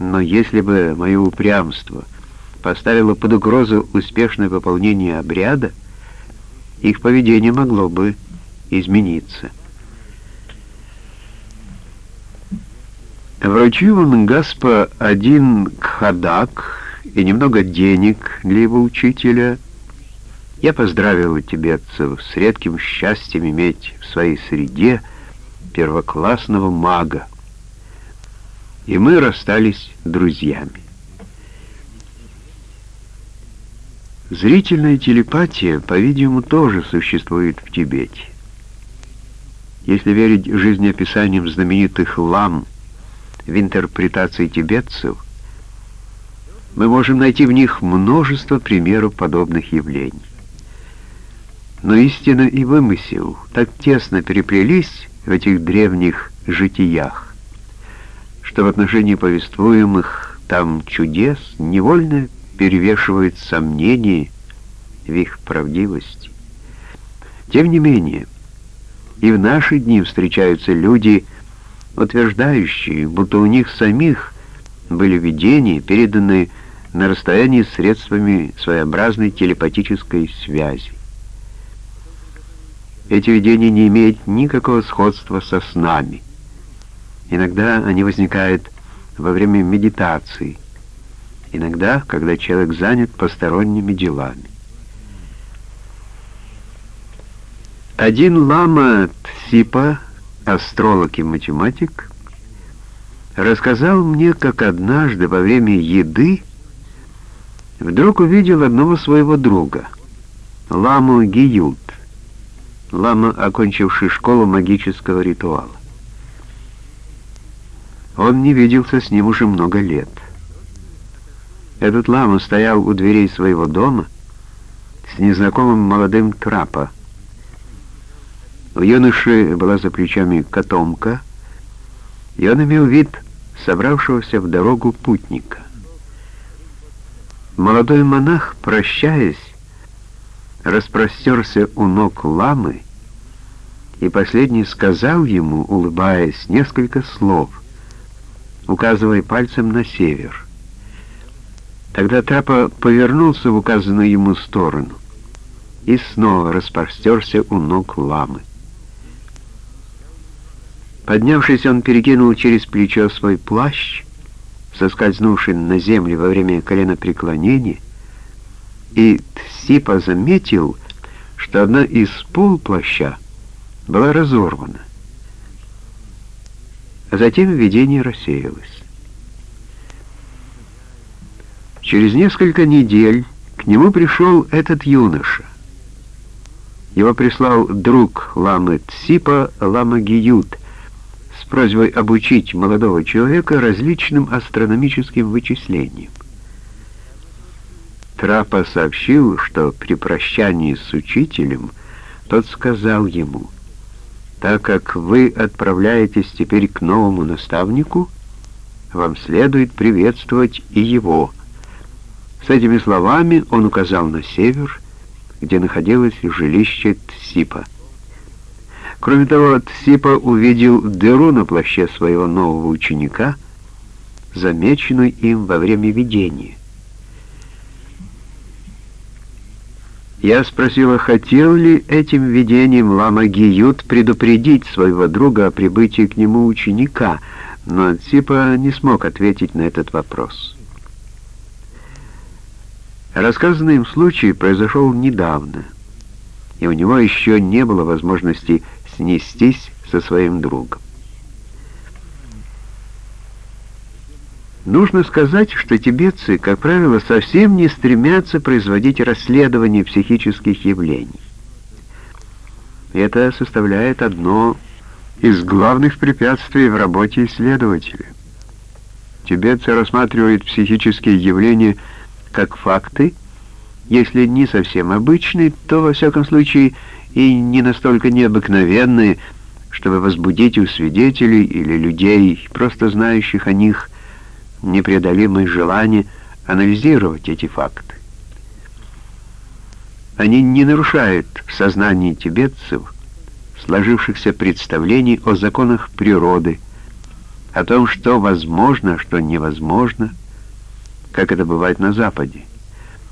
Но если бы мое упрямство поставило под угрозу успешное выполнение обряда, их поведение могло бы измениться. Вручил он Гаспа один кхадак и немного денег для его учителя. Я поздравил тибетцев с редким счастьем иметь в своей среде первоклассного мага. И мы расстались друзьями. Зрительная телепатия, по-видимому, тоже существует в Тибете. Если верить жизнеописаниям знаменитых лам в интерпретации тибетцев, мы можем найти в них множество примеров подобных явлений. Но истина и вымысел так тесно переплелись в этих древних житиях, что в отношении повествуемых там чудес невольно перевешивают сомнения в их правдивости. Тем не менее, и в наши дни встречаются люди, утверждающие, будто у них самих были видения, переданные на расстоянии средствами своеобразной телепатической связи. Эти видения не имеют никакого сходства со снами. Иногда они возникают во время медитации, иногда, когда человек занят посторонними делами. Один лама Тсипа, астролог и математик, рассказал мне, как однажды во время еды вдруг увидел одного своего друга, ламу Гиют, лама, окончивший школу магического ритуала. Он не виделся с ним уже много лет. Этот лама стоял у дверей своего дома с незнакомым молодым трапа. У юноши была за плечами котомка, и он имел вид собравшегося в дорогу путника. Молодой монах, прощаясь, распростерся у ног ламы, и последний сказал ему, улыбаясь, несколько слов, указывая пальцем на север. Тогда Трапа повернулся в указанную ему сторону и снова распростерся у ног ламы. Поднявшись, он перекинул через плечо свой плащ, соскользнувший на землю во время коленопреклонения, и Тсипа заметил, что одна из пол плаща была разорвана. Затем видение рассеялось. Через несколько недель к нему пришел этот юноша. Его прислал друг ламы Тсипа, лама Гиют, с просьбой обучить молодого человека различным астрономическим вычислениям. Трапа сообщил, что при прощании с учителем тот сказал ему, «Так как вы отправляетесь теперь к новому наставнику, вам следует приветствовать и его». С этими словами он указал на север, где находилось жилище Тсипа. Кроме того, Тсипа увидел дыру на плаще своего нового ученика, замеченную им во время видения. Я спросила, хотел ли этим видением Лама Гиют предупредить своего друга о прибытии к нему ученика, но Ципа не смог ответить на этот вопрос. Рассказанный им случай произошел недавно, и у него еще не было возможности снестись со своим другом. Нужно сказать, что тибетцы, как правило, совсем не стремятся производить расследование психических явлений. Это составляет одно из главных препятствий в работе исследователя. Тибетцы рассматривают психические явления как факты, если не совсем обычные, то, во всяком случае, и не настолько необыкновенные, чтобы возбудить у свидетелей или людей, просто знающих о них, непреодолимое желание анализировать эти факты. Они не нарушают в сознании тибетцев сложившихся представлений о законах природы, о том, что возможно, что невозможно, как это бывает на Западе.